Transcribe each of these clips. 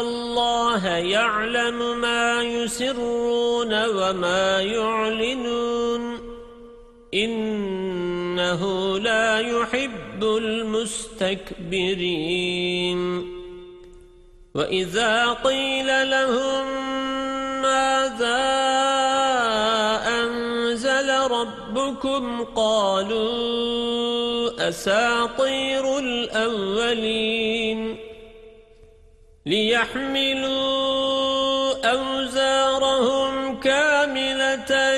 الله يعلم ما يسرون وما يعلنون إنه لا يحب المستكبرين وإذا قيل لهم ماذا أنزل ربكم قالوا أساطير الأولين ليحملوا أوزارهم كاملة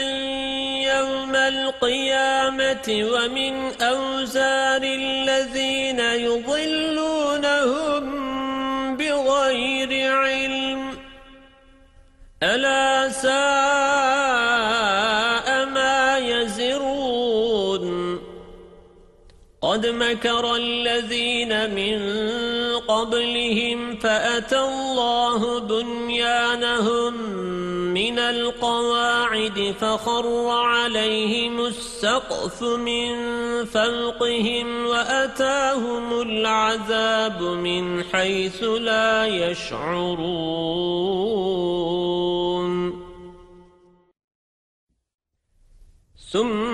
يوم القيامة ومن أوزار الذين يضلونهم قد مكر الذين من قبلهم فأتى الله بنيانهم من القواعد فخر عليهم السقف من فوقهم وأتاهم العذاب من حيث لا يشعرون. ثم